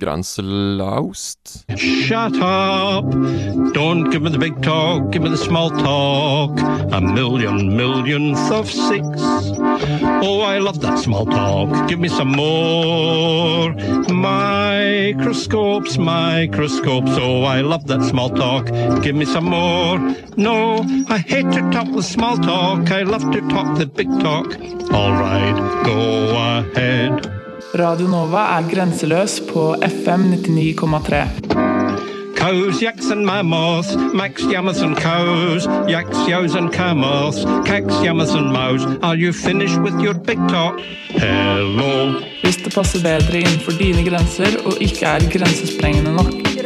Grenselaust. Shut up. Don't give me the big talk, give me the small talk. A million millionth of six. Oh, I love that small talk. Give me some more. Microscopes, microscopes. Oh, I love that small talk. Give me some more. No, I hate to talk the small talk. I love to talk the big talk. All right, go ahead. Radio Nova er grenseløs på FM 99,3. Cows, yaks and mammoths, Max, yammers and cows, yaks, yows and camels, cacks, yammers and mows. Are you finished with your big talk? Hello. Hvis det passer bedre innenfor dine grenser og ikke er grensesprengende nok.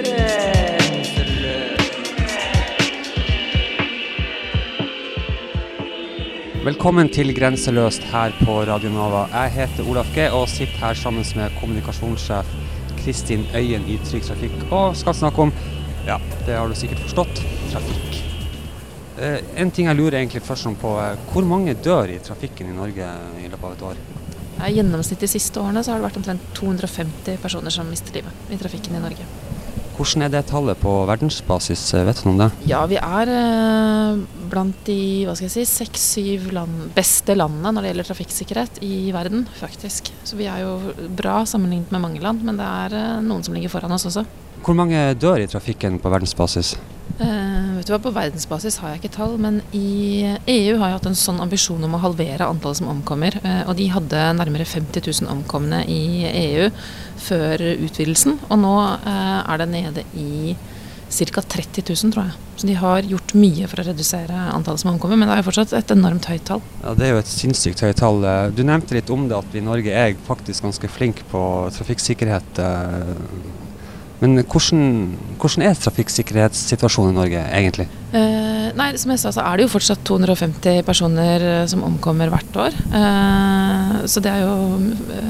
Velkommen til Grenseløst her på Radio Nova. Jeg heter Olaf G og sitter her sammen med kommunikasjonssjef Kristin Øyen i Trygg Trafikk og skal snakke om, ja, det har du sikkert forstått, trafikk. Eh, en ting jeg lurer egentlig først om på, eh, hvor mange dør i trafikken i Norge i løpet av et år? I gjennomsnitt de siste årene så har det vært omtrent 250 personer som mister livet i trafikken i Norge. Hvordan er det tallet på verdensbasis, eh, vet du noe om det? Ja, vi er eh, blant de hva skal jeg si, seks-syv land, beste landene når det gjelder trafikksikkerhet i verden, faktisk. Så vi er jo bra sammenlignet med mange land, men det er eh, noen som ligger foran oss også. Hvor mange dør i trafikken på verdensbasis? Uh, vet du hva, På verdensbasis har jeg ikke tall, men i EU har jeg hatt en sånn ambisjon om å halvere antallet som omkommer. Uh, og de hadde nærmere 50 000 omkomne i EU før utvidelsen. Og nå uh, er det nede i ca. 30 000, tror jeg. Så de har gjort mye for å redusere antallet som omkommer, men det er jo fortsatt et enormt høyt tall. Ja, Det er jo et sinnssykt høyt tall. Du nevnte litt om det at vi i Norge er faktisk ganske flinke på trafikksikkerhet. eh, Men hvordan, hvordan er trafikksikkerhetssituasjonen i Norge egentlig? Eh, nei, som jeg sa, så er det jo fortsatt 250 personer eh, som omkommer hvert år. Uh, så det er jo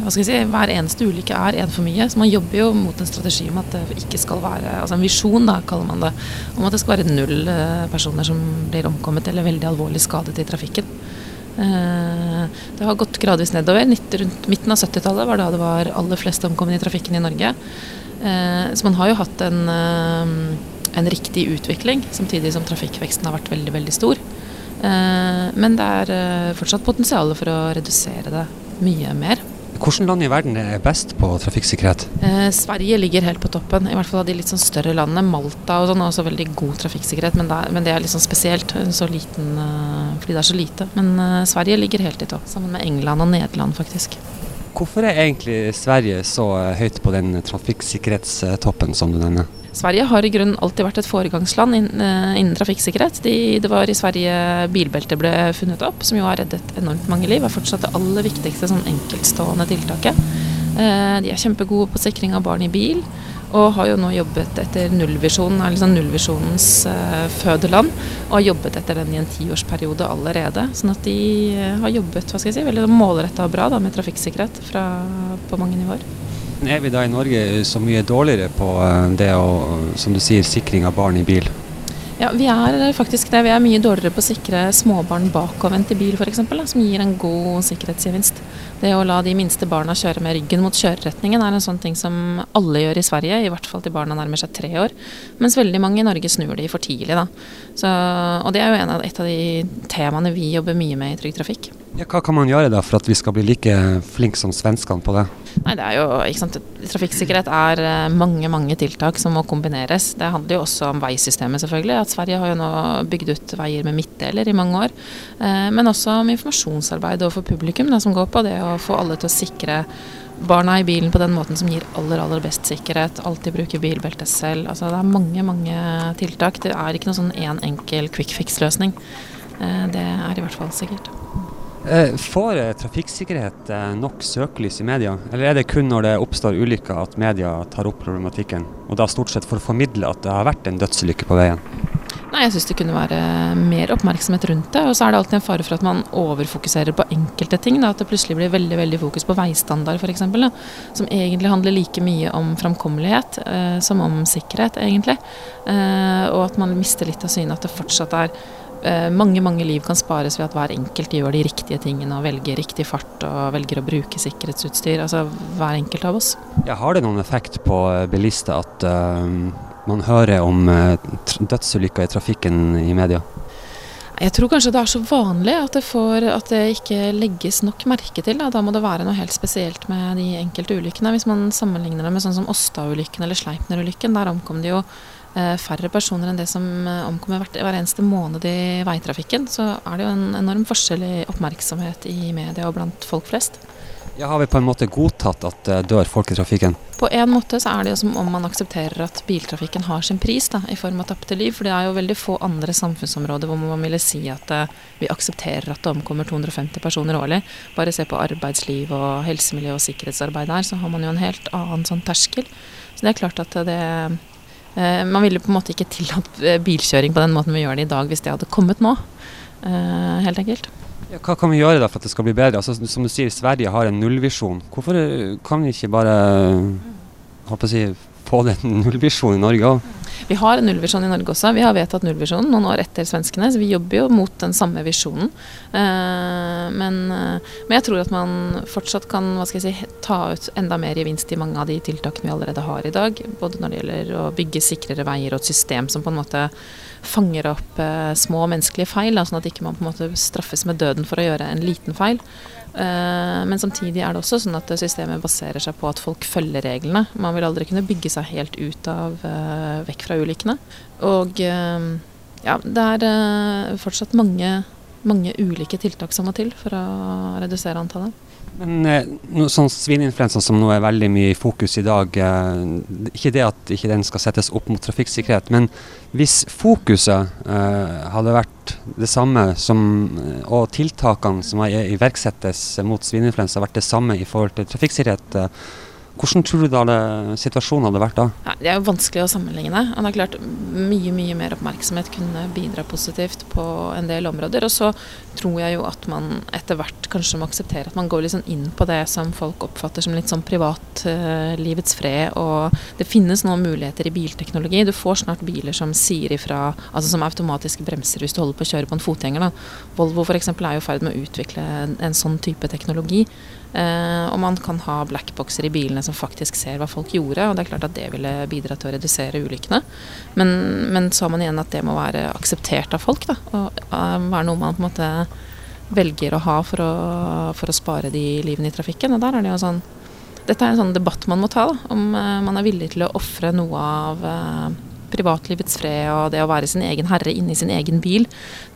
Hva skal jeg si Hver eneste ulykke er én for mye. Så man jobber jo mot en strategi om at det ikke skal være Altså en visjon, da, kaller man det. Om at det skal være null personer som blir omkommet eller veldig alvorlig skadet i trafikken. Uh, det har gått gradvis nedover. Rundt midten av 70-tallet var da det var aller flest omkomne i trafikken i Norge. Så man har jo hatt en, en riktig utvikling, samtidig som trafikkveksten har vært veldig, veldig stor. Eh, Men det er eh, fortsatt potensial for å redusere det mye mer. Hvilket land i verden er best på trafikksikkerhet? Eh, Sverige ligger helt på toppen, i hvert fall av de litt sånn større landene. Malta og sånn har også veldig god trafikksikkerhet, men det er, men det er litt sånn spesielt så liten, eh, fordi det er så lite. Men eh, Sverige ligger helt i topp, sammen med England og Nederland faktisk. Hvorfor er egentlig Sverige så eh, høyt på den trafikksikkerhetstoppen som du nevner? Sverige har i grunnen alltid vært et foregangsland innen, eh, innen trafikksikkerhet. De, det var i Sverige bilbeltet ble funnet opp, som jo har reddet enormt mange liv. er fortsatt det aller viktigste sånn enkeltstående tiltaket. Eh, de er kjempegode på sikring av barn i bil, og har jo nå jobbet etter nullvisjonen, liksom nullvisjonens eh, fødeland, og har jobbet etter den i en tiårsperiode allerede. Sånn at de har jobbet hva skal jeg si, veldig målretta og bra da, med trafikksikkerhet fra, på mange nivåer. Er vi da i Norge så mye dårligere på eh, det å, som du sier, sikring av barn i bil? Ja, vi er faktisk det. Vi er mye dårligere på å sikre småbarn bakovervendt i bil f.eks., som gir en god sikkerhetsgevinst. Det å la de minste barna kjøre med ryggen mot kjøreretningen er en sånn ting som alle gjør i Sverige, i hvert fall til barna nærmer seg tre år. Mens veldig mange i Norge snur de for tidlig, da. Så, og det er jo en av, et av de temaene vi jobber mye med i Trygg Trafikk. Ja, hva kan man gjøre da for at vi skal bli like flinke som svenskene på det? Nei, det er jo, ikke sant, Trafikksikkerhet er eh, mange mange tiltak som må kombineres. Det handler jo også om veisystemet, selvfølgelig. At Sverige har jo nå bygd ut veier med midtdeler i mange år. Eh, men også om informasjonsarbeid overfor publikum, da, som går på det å få alle til å sikre barna i bilen på den måten som gir aller aller best sikkerhet. Alltid bruke bilbelte selv. Altså, det er mange mange tiltak. Det er ikke noen sånn én en enkel quick fix-løsning. Eh, det er i hvert fall sikkert. Eh, Får eh, trafikksikkerhet eh, nok søkelys i media, eller er det kun når det oppstår ulykker at media tar opp problematikken, og da stort sett for å formidle at det har vært en dødsulykke på veien? Nei, jeg syns det kunne være mer oppmerksomhet rundt det. Og så er det alltid en fare for at man overfokuserer på enkelte ting. Da, at det plutselig blir veldig veldig fokus på veistandard f.eks. Som egentlig handler like mye om framkommelighet eh, som om sikkerhet, egentlig. Eh, og at man mister litt av synet at det fortsatt er mange mange liv kan spares ved at hver enkelt gjør de riktige tingene og velger riktig fart og velger å bruke sikkerhetsutstyr. Altså hver enkelt av oss. Ja, har det noen effekt på eh, bilister at uh, man hører om uh, dødsulykker i trafikken i media? Jeg tror kanskje det er så vanlig at det, får, at det ikke legges nok merke til. Da. da må det være noe helt spesielt med de enkelte ulykkene. Hvis man sammenligner det med sånn som Åsta-ulykken eller Sleipner-ulykken, der omkom det jo eh, færre personer enn det som eh, omkommer hver eneste måned i veitrafikken. Så er det jo en enorm forskjell i oppmerksomhet i media og blant folk flest. Ja, har vi på en måte godtatt at det dør folk i trafikken? På en måte så er det jo som om man aksepterer at biltrafikken har sin pris da, i form av tapte liv. For det er jo veldig få andre samfunnsområder hvor man ville si at eh, vi aksepterer at det omkommer 250 personer årlig. Bare se på arbeidsliv og helsemiljø og sikkerhetsarbeid der, så har man jo en helt annen sånn terskel. Så det er klart at det eh, Man ville på en måte ikke tillatt eh, bilkjøring på den måten vi gjør det i dag hvis det hadde kommet nå. Eh, helt enkelt. Ja, hva kan vi gjøre da for at det skal bli bedre? Altså, som du sier, Sverige har en nullvisjon. Hvorfor eh, kan vi ikke bare holdt å si, få den nullvisjonen i Norge òg? Vi har en nullvisjon i Norge også. Vi har vedtatt nullvisjonen noen år etter svenskene, så vi jobber jo mot den samme visjonen. Eh, men, eh, men jeg tror at man fortsatt kan si, ta ut enda mer gevinst i mange av de tiltakene vi allerede har i dag. Både når det gjelder å bygge sikrere veier og et system som på en måte fanger opp eh, små menneskelige feil, sånn at ikke man ikke straffes med døden for å gjøre en liten feil. Eh, men samtidig er det også sånn at systemet baserer seg på at folk følger reglene. Man vil aldri kunne bygge seg helt ut av eh, vekk fra ulykkene. Og eh, ja, det er fortsatt mange, mange ulike tiltak som må til for å redusere antallet. Men noe sånn svineinfluensa som nå er veldig mye i fokus i dag, eh, ikke det at ikke den skal settes opp mot trafikksikkerhet, men hvis fokuset eh, hadde vært det samme som, eh, og tiltakene som er- iverksettes mot svineinfluensa vært det samme i forhold til trafikksikkerhet, eh, hvordan tror du da det, situasjonen hadde vært da? Ja, det er jo vanskelig å sammenligne. Han er klart Mye mye mer oppmerksomhet kunne bidra positivt på en del områder. Og så tror jeg jo at man etter hvert kanskje må akseptere at man går litt sånn inn på det som folk oppfatter som litt sånn privatlivets fred. Og det finnes nå muligheter i bilteknologi. Du får snart biler som sier ifra, altså som automatiske bremser hvis du holder på å kjøre på en fotgjenger. Da. Volvo f.eks. er jo i ferd med å utvikle en, en sånn type teknologi. Eh, og man kan ha blackboxer i bilene som faktisk ser hva folk gjorde. Og det er klart at det ville bidra til å redusere ulykkene. Men, men så har man igjen at det må være akseptert av folk. Da, og eh, være noe man på en måte velger å ha for å, for å spare de livene i trafikken. Og der er det jo sånn Dette er en sånn debatt man må ta, da, om eh, man er villig til å ofre noe av privatlivets fred og det å være sin egen herre inni sin egen bil.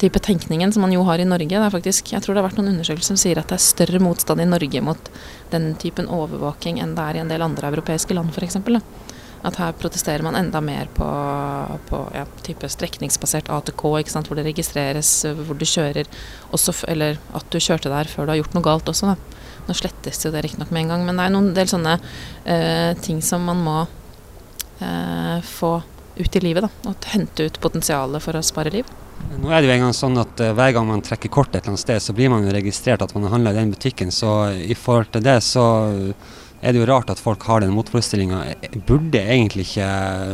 Type tenkningen som man jo har i Norge. Det er faktisk, jeg tror det har vært noen undersøkelser som sier at det er større motstand i Norge mot den typen overvåking enn det er i en del andre europeiske land f.eks. At her protesterer man enda mer på, på ja, type strekningsbasert ATK, ikke sant? hvor det registreres hvor du kjører, også, eller at du kjørte der før du har gjort noe galt også. Da. Nå slettes jo det riktignok med en gang, men det er noen del sånne eh, ting som man må eh, få ut i livet. Da, og hente ut potensialet for å spare liv. Nå er det jo engang sånn at uh, hver gang man trekker kort et eller annet sted, så blir man jo registrert at man har handla i den butikken. Så i forhold til det, så er det jo rart at folk har den motforestillinga. Burde egentlig ikke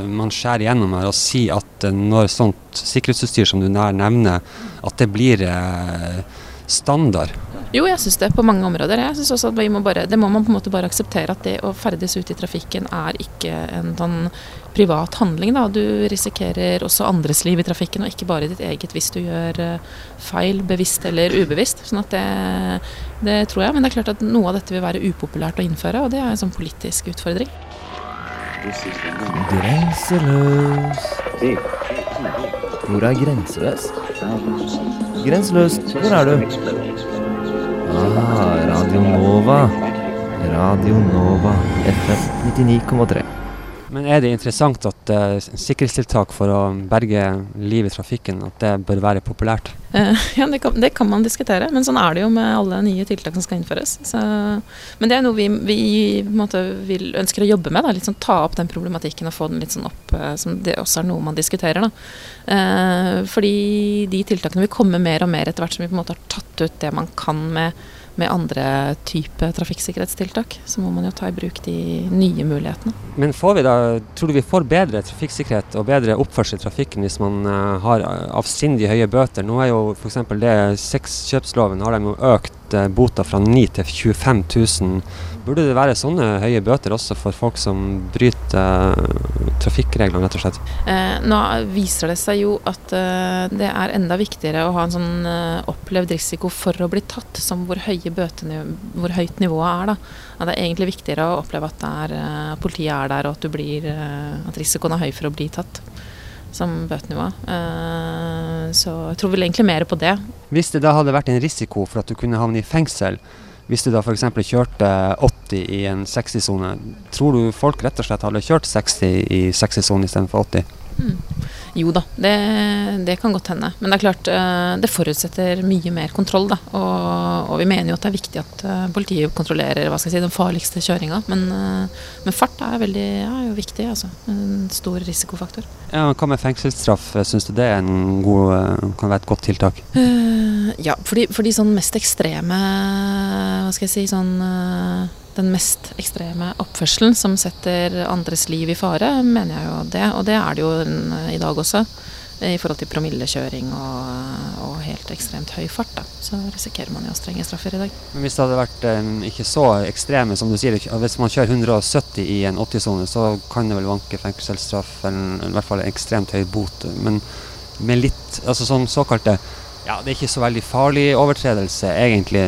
man skjære igjennom her og si at eh, når sånt sikkerhetsutstyr som du nær nevner, at det blir eh, standard? Jo, jeg syns det på mange områder. Jeg synes også at vi må bare, Det må man på en måte bare akseptere at det å ferdes ute i trafikken er ikke en sånn privat handling. da. Du risikerer også andres liv i trafikken, og ikke bare ditt eget hvis du gjør eh, feil, bevisst eller ubevisst. Sånn at det, det tror jeg. Men det er klart at noe av dette vil være upopulært å innføre, og det er en sånn politisk utfordring. Grenseløs. Hvor er grenseløs? Grenseløs, hvor er du? Ah, Radio Nova. Radio Nova FM 99,3. Men er det interessant at uh, sikkerhetstiltak for å berge liv i trafikken, at det bør være populært? Uh, ja, det kan, det kan, man diskutere, men sånn er det jo med alle nye tiltak som skal innføres. Så, men det er noe vi, vi måte, vil, ønsker å jobbe med. Da. Litt sånn, ta opp den problematikken og få den litt sånn opp, uh, som det også er noe man diskuterer. fordi de tiltakene vil komme mer og mer etter hvert som vi på en måte har tatt ut det man kan med med andre type trafikksikkerhetstiltak, så må man jo ta i bruk de nye mulighetene. Men får vi da, tror du vi får bedre trafikksikkerhet og bedre oppførsel i trafikken hvis man uh, har avsindig høye bøter? Nå er jo f.eks. det sexkjøpsloven har de jo økt uh, bota fra 9 til 25 000 Burde det være sånne høye bøter også for folk som bryter uh, trafikkreglene, rett og slett? Eh, nå viser det seg jo at eh, det er enda viktigere å ha en sånn eh, opplevd risiko for å bli tatt, som hvor, hvor høyt nivået er. da. At det er egentlig viktigere å oppleve at er, politiet er der, og at, blir, at risikoen er høy for å bli tatt som bøtenivå. Så jeg tror vel egentlig mer på det. Hvis det da hadde vært en risiko for at du kunne havne i fengsel, hvis du da f.eks. kjørte 80 i en 60-sone, tror du folk rett og slett hadde kjørt 60 i 60-sone istedenfor 80? Mm. Jo da, det, det, kan godt hende. Men det er klart, eh, det forutsetter mye mer kontroll. Da. Og, og vi mener jo at det er viktig at eh, politiet kontrollerer hva skal jeg si, den farligste kjøringa. Men, eh, men, fart er, veldig, ja, er jo viktig. Altså. En stor risikofaktor. Ja, Hva med fengselsstraff? Syns du det er en god, kan være et godt tiltak? Ja, for de, for de sånn mest ekstreme Hva skal jeg si sånn den mest ekstreme oppførselen som setter andres liv i fare, mener jeg jo det. Og det er det jo i dag også. I forhold til promillekjøring og, og helt ekstremt høy fart, da. så risikerer man jo strenge straffer i dag. Men Hvis det hadde vært um, ikke så ekstreme, som du sier, hvis man kjører 170 i en 80-sone, så kan det vel vanke fengselsstraff, eller i hvert fall ekstremt høy bot. Men med litt, altså sånn såkalte ja, det er ikke så veldig farlig overtredelse, egentlig.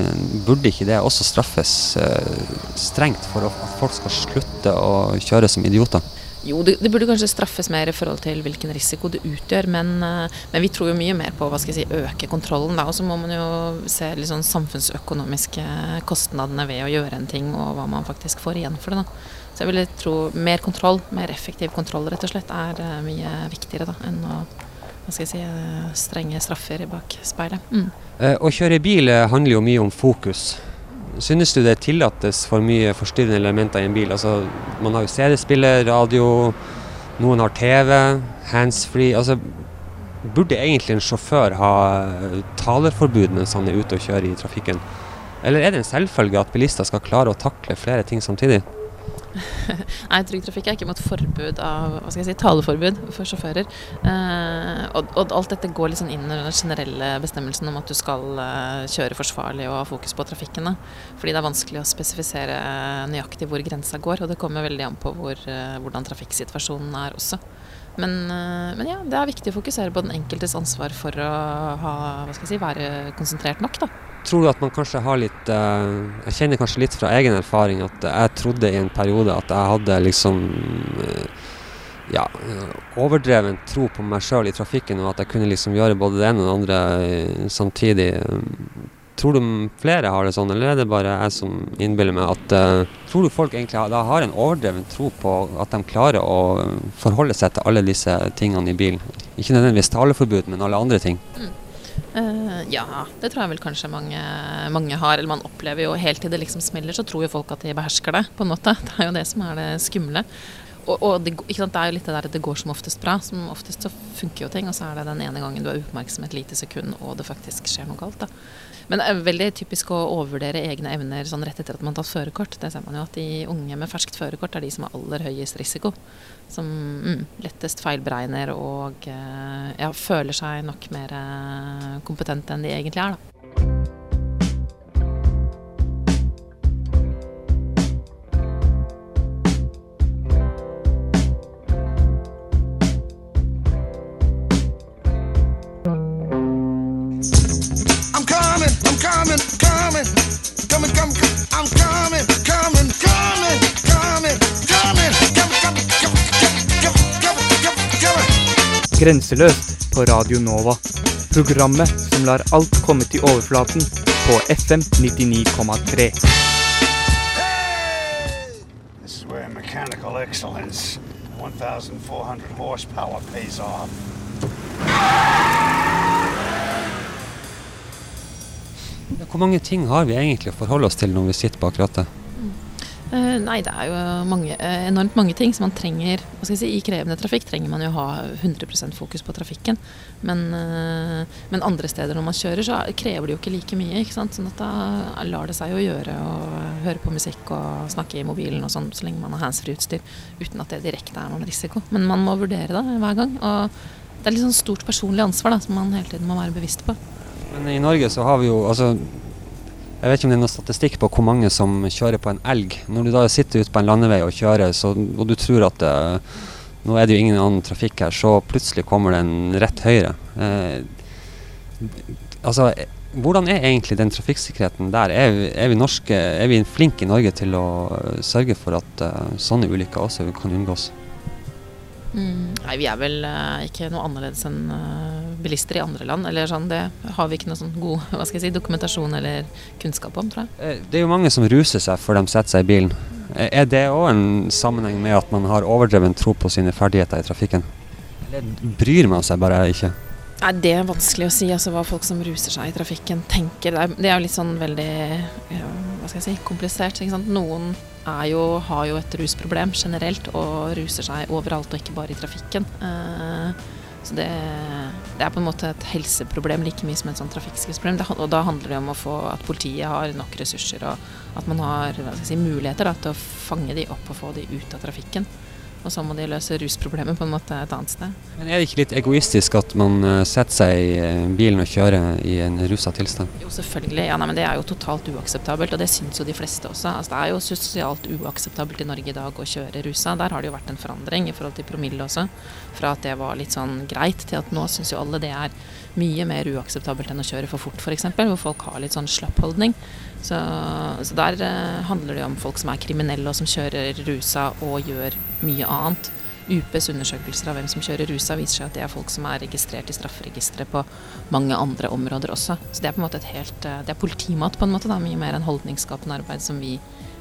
Burde ikke det også straffes uh, strengt for at folk skal slutte å kjøre som idioter? Jo, det, det, burde kanskje straffes mer i forhold til hvilken risiko det utgjør, men, uh, men vi tror jo mye mer på jeg si, øke kontrollen. Og så må man jo se litt sånn samfunnsøkonomiske kostnadene ved å gjøre en ting, og hva man faktisk får igjen for det. da. Så jeg vil tro mer kontroll, mer effektiv kontroll rett og slett, er mye viktigere da, enn å hva skal jeg si, eh, strenge straffer bak speilet. Mm. Eh, å kjøre bil eh, handler jo mye om fokus. Synes du det tillates for mye forstyrrende elementer i en bil? Altså, man har jo CD-spiller, radio, noen har TV, handsfree. Altså, burde egentlig en sjåfør ha talerforbud mens han er ute og kjører i trafikken? Eller er det en selvfølge at bilister skal klare å takle flere ting samtidig? Nei, Trygg Trafikk er ikke mot forbud av hva skal jeg si, taleforbud for sjåfører. Eh, og, og, alt dette går liksom inn under den generelle bestemmelsen om at du skal eh, kjøre forsvarlig og ha fokus på trafikken. Da. Fordi det er vanskelig å spesifisere nøyaktig hvor grensa går, og det kommer veldig an på hvor, eh, hvordan trafikksituasjonen er også. Men, eh, men, ja, det er viktig å fokusere på den enkeltes ansvar for å ha, hva skal jeg si, være konsentrert nok. da. Tror at man kanskje har litt uh, Jeg kjenner kanskje litt fra egen erfaring at jeg trodde i en periode at jeg hadde liksom uh, ja, overdreven tro på meg sjøl i trafikken, og at jeg kunne liksom gjøre både det ene og det andre samtidig. Tror du flere har det sånn, eller er det bare jeg som innbiller meg at Tror du folk egentlig har, har en overdreven tro på at de klarer å forholde seg til alle disse tingene i bilen? Ikke nødvendigvis taleforbud, men alle andre ting. Mm. Uh, ja, det tror jeg vel kanskje mange, mange, har. Eller man opplever jo helt til det liksom smeller, så tror jo folk at de behersker det, på en måte. Det er jo det som er det skumle. Og, og det, det, er jo litt det der at det går som oftest bra. Som oftest så funker jo ting, og så er det den ene gangen du er uoppmerksom et lite sekund, og det faktisk skjer noe galt. da. Men det er veldig typisk å overvurdere egne evner sånn rett etter at man har tatt førerkort. Det ser man jo at de unge med ferskt førerkort er de som har aller høyest risiko. Som mm, lettest feilberegner og eh, ja, føler seg nok mer eh, kompetente enn de egentlig er. da. Grenseløst på Radio Nova. Programmet som lar alt komme til overflaten på FM 99,3. This is where mechanical excellence 1,400 horsepower pays off. Hvor mange ting har vi egentlig å forholde oss til når vi sitter bak rattet? Eh, nei, det er jo mange, eh, enormt mange ting som man trenger hva skal jeg si, I krevende trafikk trenger man jo ha 100% fokus på trafikken. Men, eh, men, andre steder når man kjører, så krever det jo ikke like mye. ikke sant? Sånn at da lar det seg jo gjøre å høre på musikk og snakke i mobilen og sånn, så lenge man har handsfree-utstyr. Uten at det direkte er noen risiko. Men man må vurdere det hver gang. Og det er litt sånn stort personlig ansvar da, som man hele tiden må være bevisst på. Men i Norge så har vi jo altså jeg vet ikke om det er noen statistikk på hvor mange som kjører på en elg. Når du da sitter ute på en landevei og kjører, så, og du tror at det, nå er det jo ingen annen trafikk her, så plutselig kommer det en rett høyre. Eh, altså, hvordan er egentlig den trafikksikkerheten der? Er, er, vi norske, er vi flinke i Norge til å sørge for at uh, sånne ulykker også kan unngås? Mm, nei, vi er vel uh, ikke noe annerledes enn uh, bilister i andre land. Eller sånn, det har vi ikke noe sånn god hva skal jeg si, dokumentasjon eller kunnskap om, tror jeg. Eh, det er jo mange som ruser seg før de setter seg i bilen. Er det òg en sammenheng med at man har overdreven tro på sine ferdigheter i trafikken? Eller bryr man seg bare ikke? Nei, Det er vanskelig å si altså, hva folk som ruser seg i trafikken tenker. Det er, det er jo litt sånn veldig ja, hva skal jeg si, komplisert. Noen jo, har jo et rusproblem generelt og ruser seg overalt og ikke bare i trafikken. Uh, så det, det, er på en måte et helseproblem like mye som et sånn trafikksikkerhetsproblem. Og da handler det om å få at politiet har nok ressurser og at man har si, muligheter da, til å fange de opp og få de ut av trafikken. Og så må de løse rusproblemet på en måte et annet sted. Men Er det ikke litt egoistisk at man uh, setter seg i uh, bilen og kjører i en rusa tilstand? Jo, selvfølgelig. Ja, nei, men Det er jo totalt uakseptabelt, og det syns jo de fleste også. Altså, det er jo sosialt uakseptabelt i Norge i dag å kjøre rusa. Der har det jo vært en forandring i forhold til promille også. Fra at det var litt sånn greit, til at nå syns jo alle det er mye mer uakseptabelt enn å kjøre for fort, f.eks. Hvor folk har litt sånn slapp holdning. Så, så der eh, handler det om folk som er kriminelle og som kjører rusa og gjør mye annet. UPs undersøkelser av hvem som kjører rusa, viser seg at det er folk som er registrert i strafferegisteret på mange andre områder også. Så det er på en måte et helt eh, Det er politimat på en måte, da, mye mer enn holdningsskapende arbeid som vi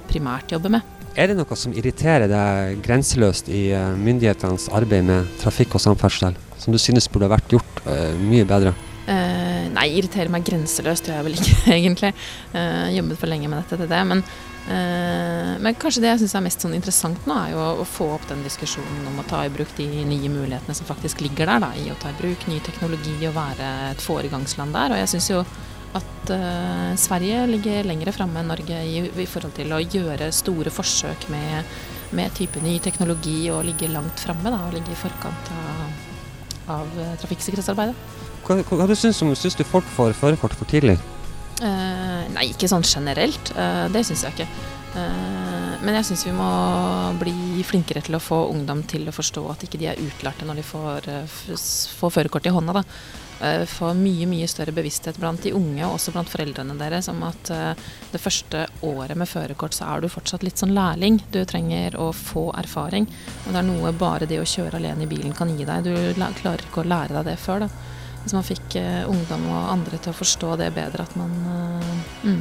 primært jobber med. Er det noe som irriterer deg grenseløst i eh, myndighetenes arbeid med trafikk og samferdsel, som du synes burde vært gjort mye bedre? Uh, nei, irriterer meg grenseløst gjør jeg vel ikke, egentlig. Uh, jobbet for lenge med dette til det. Men, uh, men kanskje det jeg syns er mest sånn interessant nå, er jo å, få opp den diskusjonen om å ta i bruk de nye mulighetene som faktisk ligger der, da, i å ta i bruk ny teknologi og være et foregangsland der. Og jeg syns jo at Sverige ligger lengre framme enn Norge i, i, forhold til å gjøre store forsøk med, med type ny teknologi og ligge langt framme og ligge i forkant av, av trafikksikkerhetsarbeidet. Hva, hva du syns du syns du folk får førerkort for tidlig? Uh, nei, ikke sånn generelt. Uh, det syns jeg ikke. Uh, men jeg syns vi må bli flinkere til å få ungdom til å forstå at ikke de er utlærte når de får, får førerkort i hånda. da. Få mye mye større bevissthet blant de unge og også blant foreldrene deres om at det første året med førerkort så er du fortsatt litt sånn lærling. Du trenger å få erfaring. Og det er noe bare det å kjøre alene i bilen kan gi deg. Du klarer ikke å lære deg det før. da. Hvis man fikk ungdom og andre til å forstå det bedre, at man mm.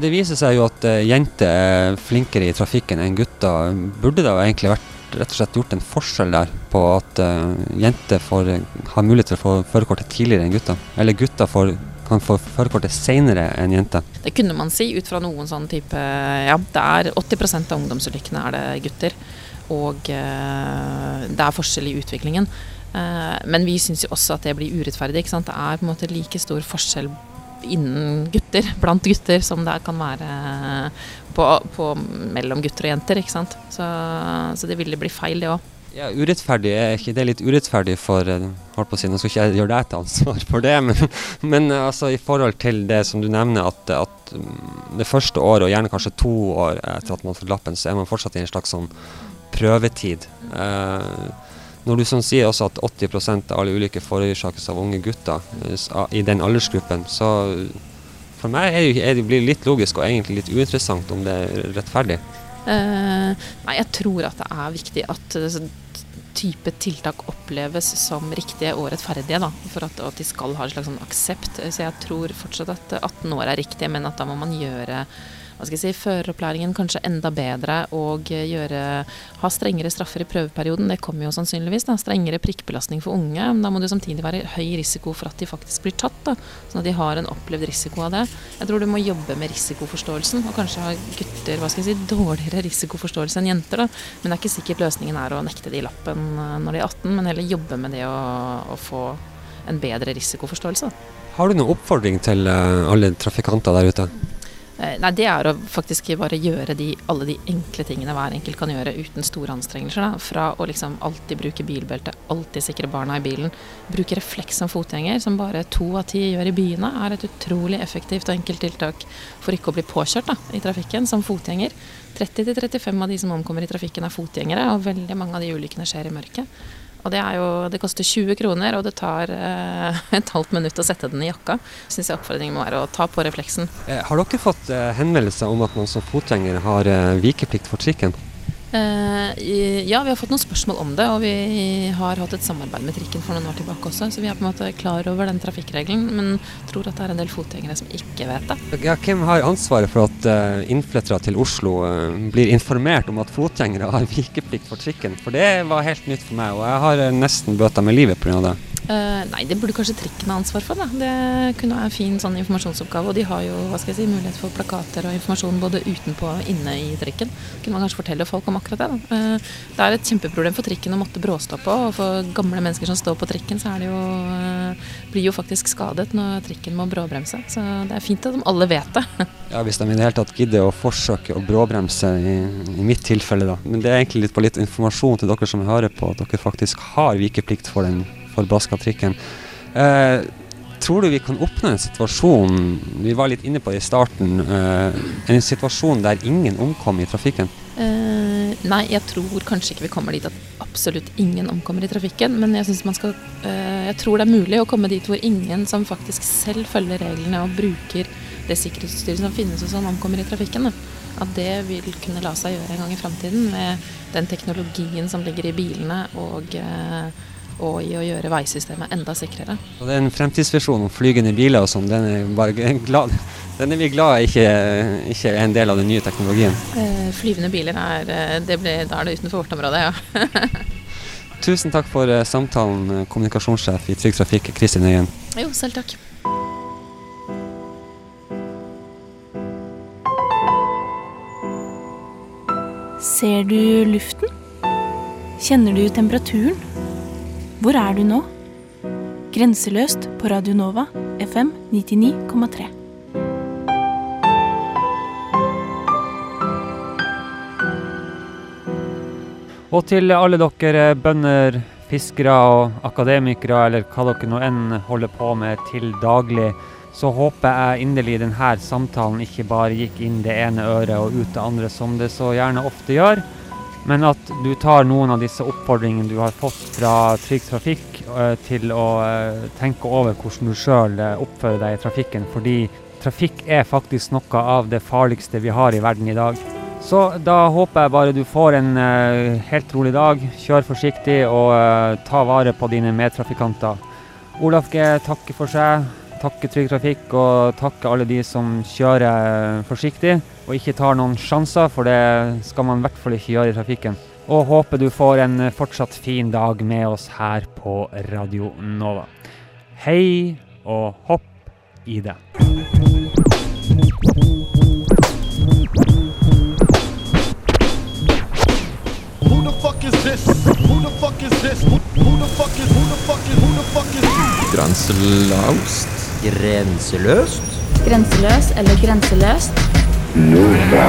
Det viser seg jo at uh, jenter er flinkere i trafikken enn gutter. Burde det jo egentlig vært rett og slett gjort en forskjell der på at jenter får, har mulighet til å få førerkortet tidligere enn gutter? Eller gutter får, kan få førerkortet senere enn jenter? Det kunne man si ut fra noen sånn type Ja, det er 80% av ungdomsulykkene er det gutter. Og det er forskjell i utviklingen. Eh, men vi syns jo også at det blir urettferdig. ikke sant? Det er på en måte like stor forskjell innen gutter, blant gutter, som det kan være på, på mellom gutter og jenter. ikke sant? Så, så det ville bli feil, det òg. Ja, urettferdig er ikke det litt urettferdig for eh, holdt på å si, Nå skal ikke jeg gjøre deg til ansvar for det, men, men eh, altså, i forhold til det som du nevner, at, at mm, det første året, og gjerne kanskje to år etter at man fått lappen, så er man fortsatt i en slags sånn prøvetid. Uh, når du sånn sier også at 80% av alle ulykker forårsakes av unge gutter i den aldersgruppen, så for meg er det, er det blir litt logisk og egentlig litt uinteressant om det er rettferdig. Uh, nei, jeg tror at det er viktig at uh, type tiltak oppleves som riktige og rettferdige. Da, for at, at de skal ha en slags sånn aksept. Så jeg tror fortsatt at 18 år er riktig, men at da må man gjøre hva skal jeg si, føreropplæringen kanskje enda bedre og eh, gjøre, ha strengere straffer i prøveperioden. Det kommer jo sannsynligvis. da, Strengere prikkbelastning for unge. Men da må det samtidig være høy risiko for at de faktisk blir tatt. Sånn at de har en opplevd risiko av det. Jeg tror du må jobbe med risikoforståelsen. Og kanskje ha gutter hva skal jeg si, dårligere risikoforståelse enn jenter. da, Men det er ikke sikkert løsningen er å nekte de lappen eh, når de er 18, men heller jobbe med det å, å få en bedre risikoforståelse. Har du noen oppfordring til eh, alle trafikanter der ute? Eh, Nei, det er å faktisk bare gjøre de, alle de enkle tingene hver enkelt kan gjøre uten store anstrengelser. Da. Fra å liksom alltid bruke bilbelte, alltid sikre barna i bilen. Bruke refleks som fotgjenger, som bare to av ti gjør i byene, er et utrolig effektivt og enkelt tiltak for ikke å bli påkjørt da, i trafikken som fotgjenger. 30-35 av de som omkommer i trafikken er fotgjengere, og veldig mange av de ulykkene skjer i mørket. Og det, jo, det koster 20 kroner, og det tar eh, et halvt minutt å sette den i jakka. Syns jeg oppfordringen må være å ta på refleksen. Eh, Har dere fått eh, henvendelser om at man som fotgjenger har eh, vikeplikt for trikken? Eh, ja, vi har fått noen spørsmål om det, og vi har hatt et samarbeid med trikken for noen år tilbake også, så vi er på en måte klar over den trafikkregelen, men tror at det er en del fotgjengere som ikke vet det. Ja, hvem har ansvaret for at uh, innflyttere til Oslo eh, blir informert om at fotgjengere har vikeplikt for trikken? For det var helt nytt for meg, og jeg har eh, nesten bøta med livet pga. det. Eh, nei, det burde kanskje trikken ha ansvar for. Da. Det kunne være en fin sånn informasjonsoppgave. Og de har jo hva skal jeg si, mulighet for plakater og informasjon både utenpå og inne i trikken. Kunne man kanskje fortelle folk om akkurat det. Eh, det er et kjempeproblem for trikken å måtte bråstoppe. Og for gamle mennesker som står på trikken, så jo, uh, blir jo faktisk skadet når trikken må bråbremse. Så det er fint at de alle vet det. Ja, Hvis de i det hele tatt gidder å forsøke å bråbremse, i, i mitt tilfelle, da. Men det er egentlig litt på litt informasjon til dere som hører på, at dere faktisk har vikeplikt for den forbaska trikken. Eh, tror du vi kan oppnå en situasjon Vi var litt inne på i starten. Eh, en situasjon der ingen omkommer i trafikken? Eh, nei, jeg tror kanskje ikke vi kommer dit at absolutt ingen omkommer i trafikken. Men jeg, skal, eh, jeg tror det er mulig å komme dit hvor ingen som faktisk selv følger reglene og bruker det sikkerhetsutstyret som finnes og sånn, omkommer i trafikken. Da. At det vil kunne la seg gjøre en gang i framtiden med den teknologien som ligger i bilene og, eh, og i å gjøre veisystemet enda sikrere. Og Den fremtidsvisjonen om flygende biler og sånn, den, er bare glad- den er vi glad ikke, ikke er en del av den nye teknologien. Eh, flyvende biler er, eh, det blir, Da er det utenfor vårt område, ja. Tusen takk for eh, samtalen, eh, kommunikasjonssjef i Trygg Trafikk, Kristin Øyen. jo, selv takk. Ser du luften? Kjenner du temperaturen? Hvor er du nå? Grenseløst på Radio Nova, FM 99,3. Og til alle dere bønder, fiskere og akademikere, eller hva dere nå enn holder på med til daglig, så håper jeg inderlig denne samtalen ikke bare gikk inn det ene øret og ut det andre, som det så gjerne ofte gjør, men at du tar noen av disse oppfordringene du har fått fra Trygg Trafikk, eh, til å eh, tenke over hvordan du sjøl oppfører deg i trafikken, fordi trafikk er faktisk noe av det farligste vi har i verden i dag. Så da håper jeg bare du får en eh, helt rolig dag. Kjør forsiktig og eh, ta vare på dine medtrafikanter. Olaf G takker for seg. Takker Trygg Trafikk og takke alle de som kjører forsiktig og ikke tar noen sjanser, for det skal man i hvert fall ikke gjøre i trafikken. Og håper du får en fortsatt fin dag med oss her på Radio Nova. Hei og hopp i det. Who the fuck is this? Who the fuck is this? Who, who the fuck is? Who the fuck is? Who the fuck is? Grenseløst. Grenseløst? Grenseløs eller grenseløst? Nova.